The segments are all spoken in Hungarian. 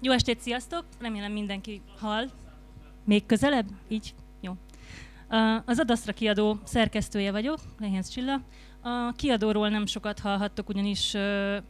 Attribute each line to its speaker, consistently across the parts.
Speaker 1: Jó estét, sziasztok! Remélem mindenki hall. Még közelebb? Így? Jó. Az Adasztra kiadó szerkesztője vagyok, Lehénz Csilla. A kiadóról nem sokat hallhattok, ugyanis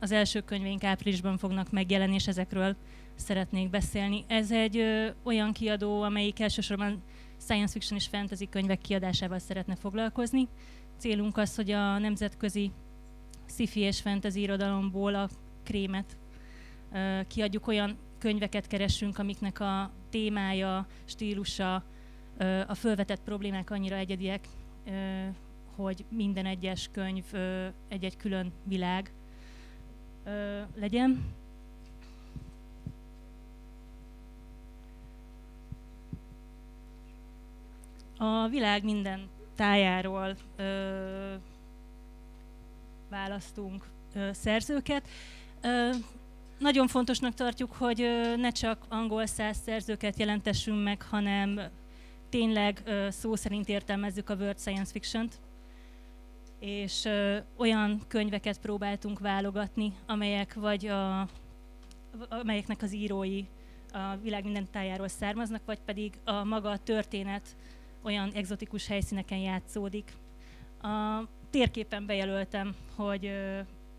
Speaker 1: az első könyveink áprilisban fognak megjelenni, és ezekről szeretnék beszélni. Ez egy olyan kiadó, amelyik elsősorban science fiction és fantasy könyvek kiadásával szeretne foglalkozni. Célunk az, hogy a nemzetközi sci-fi és fantasy irodalomból a krémet kiadjuk, olyan könyveket keresünk, amiknek a témája, stílusa, a fölvetett problémák annyira egyediek, hogy minden egyes könyv egy-egy külön világ legyen. A világ minden tájáról választunk szerzőket. Nagyon fontosnak tartjuk, hogy ne csak angol száz szerzőket jelentessünk meg, hanem tényleg szó szerint értelmezzük a World Science Fiction-t, és olyan könyveket próbáltunk válogatni, amelyek vagy a, amelyeknek az írói a világ minden tájáról származnak, vagy pedig a maga a történet olyan egzotikus helyszíneken játszódik. A térképen bejelöltem, hogy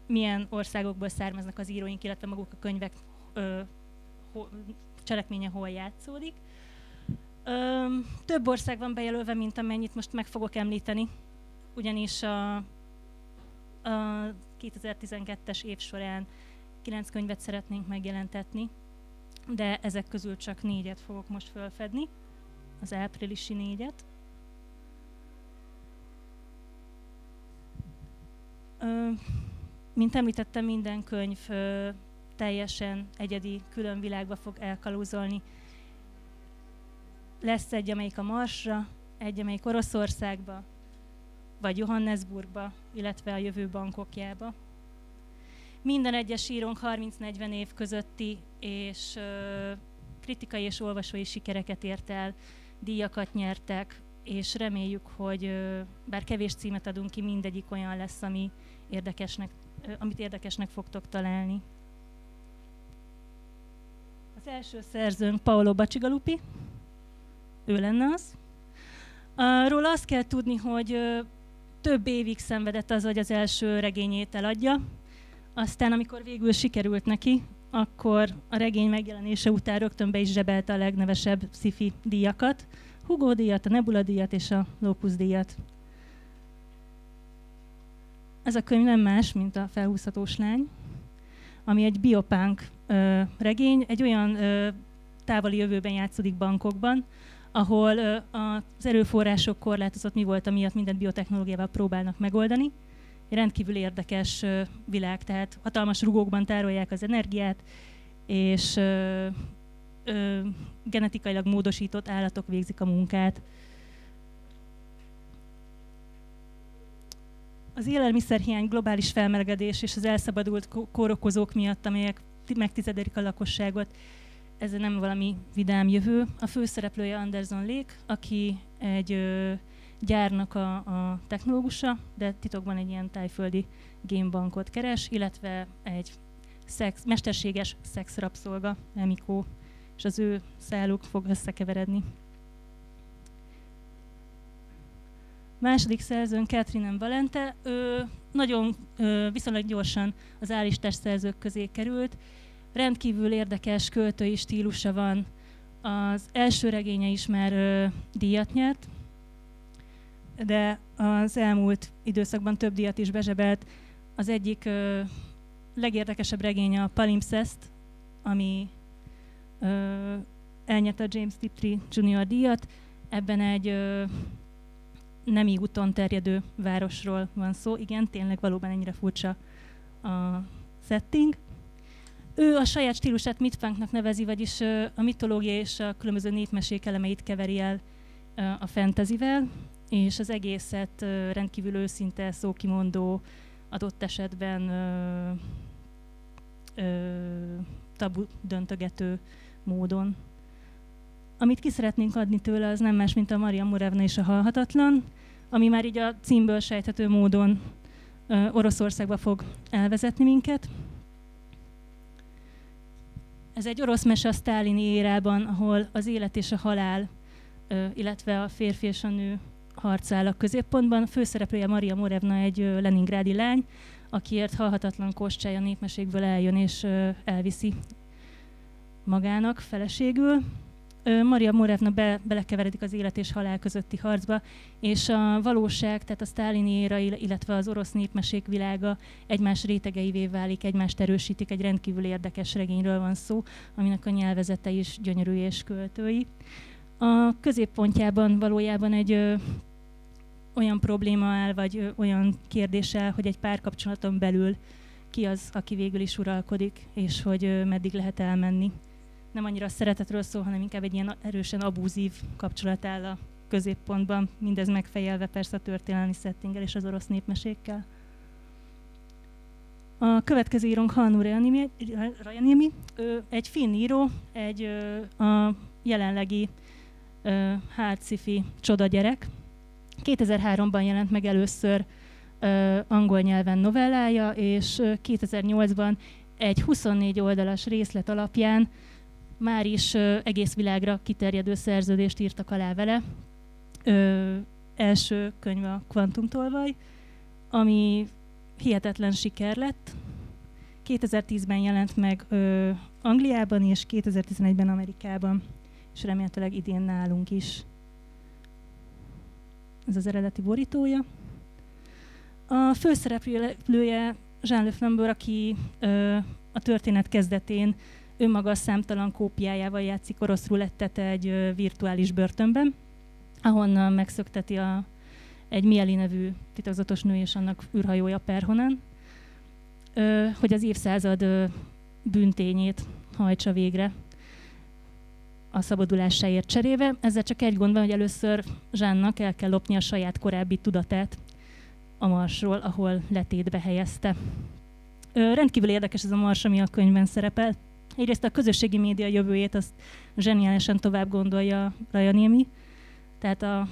Speaker 1: milyen országokból származnak az íróink, illetve maguk a könyvek ö, ho, cselekménye hol játszódik. Ö, több ország van bejelölve, mint amennyit most meg fogok említeni, ugyanis a, a 2012-es év során kilenc könyvet szeretnénk megjelentetni, de ezek közül csak négyet fogok most felfedni az áprilisi négyet. Ö, mint említettem, minden könyv ö, teljesen egyedi, külön világba fog elkalózolni. Lesz egy, amelyik a Marsra, egy, amelyik Oroszországba, vagy Johannesburgba, illetve a jövő bankokjába. Minden egyes írónk 30-40 év közötti és ö, kritikai és olvasói sikereket ért el, díjakat nyertek, és reméljük, hogy bár kevés címet adunk ki, mindegyik olyan lesz, ami érdekesnek, amit érdekesnek fogtok találni. Az első szerzőnk Paolo Bacsigalupi, ő lenne az. Róla azt kell tudni, hogy több évig szenvedett az, hogy az első regényét eladja, aztán amikor végül sikerült neki, akkor a regény megjelenése után rögtön be is zsebelte a legnevesebb sci díjakat, Hugo díjat, a Nebula díjat és a Locus díjat. Ez a könyv nem más, mint a felhúzhatós lány, ami egy biopunk ö, regény, egy olyan ö, távoli jövőben játszódik bankokban, ahol ö, az erőforrások korlátozott mi volt, amiatt mindent biotechnológiával próbálnak megoldani, egy rendkívül érdekes világ, tehát hatalmas rugókban tárolják az energiát, és ö, ö, genetikailag módosított állatok végzik a munkát. Az élelmiszerhiány, globális felmelegedés és az elszabadult kórokozók miatt, amelyek megtizedelik a lakosságot, ez nem valami vidám jövő. A főszereplője Anderson Lake, aki egy ö, gyárnak a, a technológusa, de titokban egy ilyen tájföldi gamebankot keres, illetve egy szex, mesterséges szexrapszolga, Emiko, és az ő szálluk fog összekeveredni. Második szerzőn Catherine Valente, ő nagyon ő viszonylag gyorsan az állistás szerzők közé került, rendkívül érdekes költői stílusa van, az első regénye is már ö, díjat nyert, de az elmúlt időszakban több díjat is bezsebelt. Az egyik ö, legérdekesebb regénye a Palimpsest, ami ö, elnyerte James Tiptree Junior díjat. Ebben egy ö, nemi úton terjedő városról van szó. Igen, tényleg valóban ennyire furcsa a setting. Ő a saját stílusát mitfunknak nevezi, vagyis a mitológia és a különböző népmesék elemeit keveri el a fantasyvel, és az egészet rendkívül őszinte, szókimondó, adott esetben ö, tabu döntögető módon. Amit ki szeretnénk adni tőle, az nem más, mint a Maria Murevna és a Halhatatlan, ami már így a címből sejthető módon ö, Oroszországba fog elvezetni minket. Ez egy orosz mese a sztálini érában, ahol az élet és a halál, illetve a férfi és a nő harcál a középpontban. Főszereplője Maria Morevna egy leningrádi lány, akiért halhatatlan koscsája népmeségből eljön és elviszi magának feleségül. Maria Morevna be, belekeveredik az élet és halál közötti harcba, és a valóság, tehát a sztálini éra, illetve az orosz népmesék világa egymás rétegeivé válik, egymást erősítik, egy rendkívül érdekes regényről van szó, aminek a nyelvezete is gyönyörű és költői. A középpontjában valójában egy ö, olyan probléma áll, vagy ö, olyan kérdéssel, hogy egy párkapcsolaton belül ki az, aki végül is uralkodik, és hogy ö, meddig lehet elmenni nem annyira a szeretetről szól, hanem inkább egy ilyen erősen abúzív kapcsolat áll a középpontban, mindez megfejelve persze a történelmi settinggel és az orosz népmesékkel. A következő írónk Hannu Rajanimi, egy finn író, egy a jelenlegi hard sci-fi csoda gyerek. 2003-ban jelent meg először angol nyelven novellája, és 2008-ban egy 24 oldalas részlet alapján már is egész világra kiterjedő szerződést írtak alá vele. Ö, első könyv a Kvantumtolvaj, ami hihetetlen siker lett. 2010-ben jelent meg ö, Angliában és 2011-ben Amerikában, és remélhetőleg idén nálunk is. Ez az eredeti borítója. A főszereplője Jean Leflambeur, aki ö, a történet kezdetén önmaga számtalan kópiájával játszik orosz rulettet egy virtuális börtönben, ahonnan megszökteti a, egy Mieli nevű titokzatos nő és annak űrhajója Perhonen, hogy az évszázad büntényét hajtsa végre a szabadulásáért cserébe. Ezzel csak egy gond van, hogy először Zsánnak el kell lopni a saját korábbi tudatát a Marsról, ahol letétbe helyezte. Ö, rendkívül érdekes ez a Mars, ami a könyvben szerepel. Egyrészt a közösségi média jövőjét azt zseniálisan tovább gondolja Rajanémi, tehát a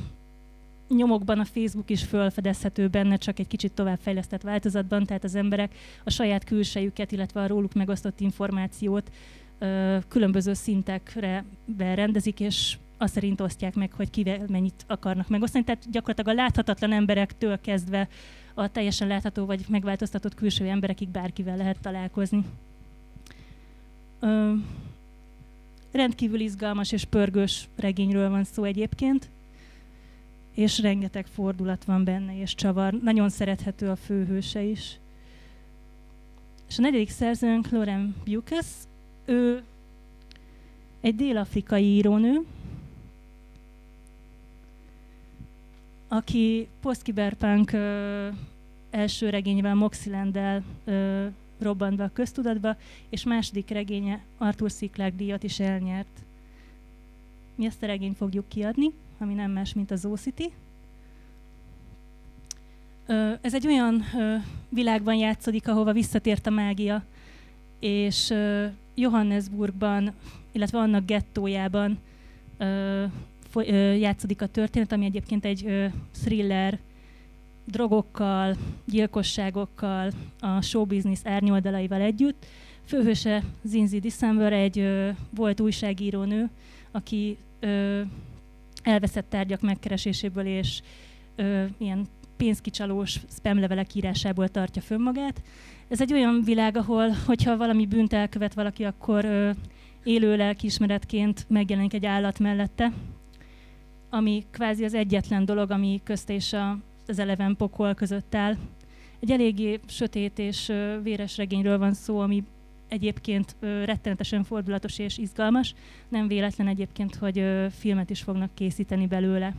Speaker 1: nyomokban a Facebook is felfedezhető benne, csak egy kicsit továbbfejlesztett változatban, tehát az emberek a saját külsejüket, illetve a róluk megosztott információt ö, különböző szintekre berendezik, és azt szerint osztják meg, hogy kivel mennyit akarnak megosztani. Tehát gyakorlatilag a láthatatlan emberektől kezdve a teljesen látható vagy megváltoztatott külső emberekig bárkivel lehet találkozni. Ö, rendkívül izgalmas és pörgős regényről van szó egyébként, és rengeteg fordulat van benne, és csavar. Nagyon szerethető a főhőse is. És a negyedik szerzőnk Loren Bukas, ő egy dél-afrikai írónő, aki post-kiberpunk első regényvel, Moxilenddel robbant be a köztudatba, és második regénye Arthur C. Clarke díjat is elnyert. Mi ezt a regényt fogjuk kiadni, ami nem más, mint az City. Ez egy olyan világban játszódik, ahova visszatért a mágia, és Johannesburgban, illetve annak gettójában játszódik a történet, ami egyébként egy thriller, drogokkal, gyilkosságokkal, a showbiznisz árnyoldalaival együtt. Főhőse Zinzi December egy ö, volt újságírónő, aki ö, elveszett tárgyak megkereséséből és ö, ilyen pénzkicsalós spamlevelek írásából tartja fönn magát. Ez egy olyan világ, ahol, hogyha valami bűnt elkövet valaki, akkor ö, élő lelkiismeretként megjelenik egy állat mellette, ami kvázi az egyetlen dolog, ami közt és a az eleven pokol között áll. Egy eléggé sötét és véres regényről van szó, ami egyébként rettenetesen fordulatos és izgalmas. Nem véletlen egyébként, hogy filmet is fognak készíteni belőle.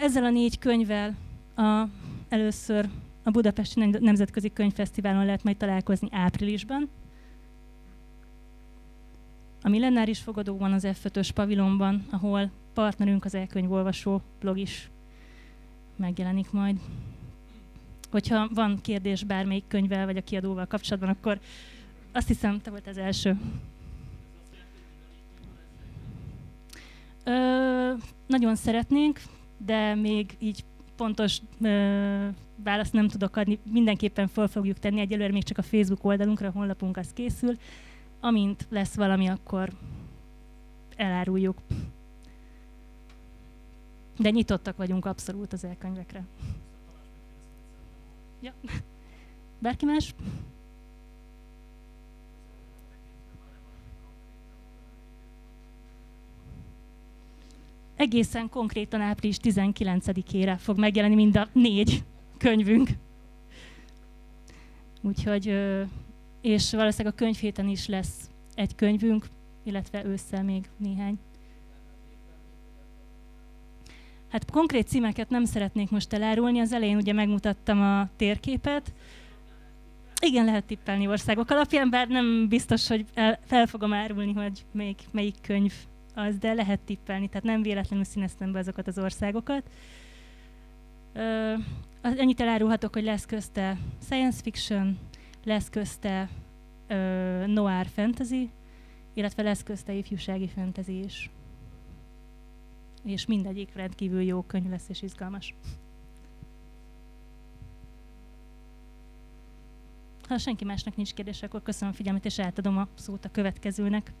Speaker 1: Ezzel a négy könyvvel a, először a Budapesti Nemzetközi Könyvfesztiválon lehet majd találkozni áprilisban. A millenáris fogadó van az F5-ös pavilonban, ahol partnerünk az elkönyvolvasó blog is megjelenik majd. Hogyha van kérdés bármelyik könyvvel vagy a kiadóval kapcsolatban, akkor azt hiszem, te volt az első. Ö, nagyon szeretnénk, de még így pontos ö, választ nem tudok adni, mindenképpen fel fogjuk tenni, egyelőre még csak a Facebook oldalunkra, a honlapunk az készül. Amint lesz valami, akkor eláruljuk. De nyitottak vagyunk abszolút az elkönyvekre. Ja. Bárki más? Egészen konkrétan április 19-ére fog megjelenni mind a négy könyvünk. Úgyhogy, és valószínűleg a könyvhéten is lesz egy könyvünk, illetve ősszel még néhány. Hát konkrét címeket nem szeretnék most elárulni, az elején ugye megmutattam a térképet. Igen, lehet tippelni országok alapján, bár nem biztos, hogy el, fel fogom árulni, hogy melyik, melyik könyv az, de lehet tippelni, tehát nem véletlenül színeztem be azokat az országokat. Uh, ennyit elárulhatok, hogy lesz közte science fiction, lesz közte uh, noir fantasy, illetve lesz közte ifjúsági fantasy is és mindegyik rendkívül jó könyv lesz és izgalmas. Ha senki másnak nincs kérdés, akkor köszönöm a figyelmet, és átadom a szót a következőnek.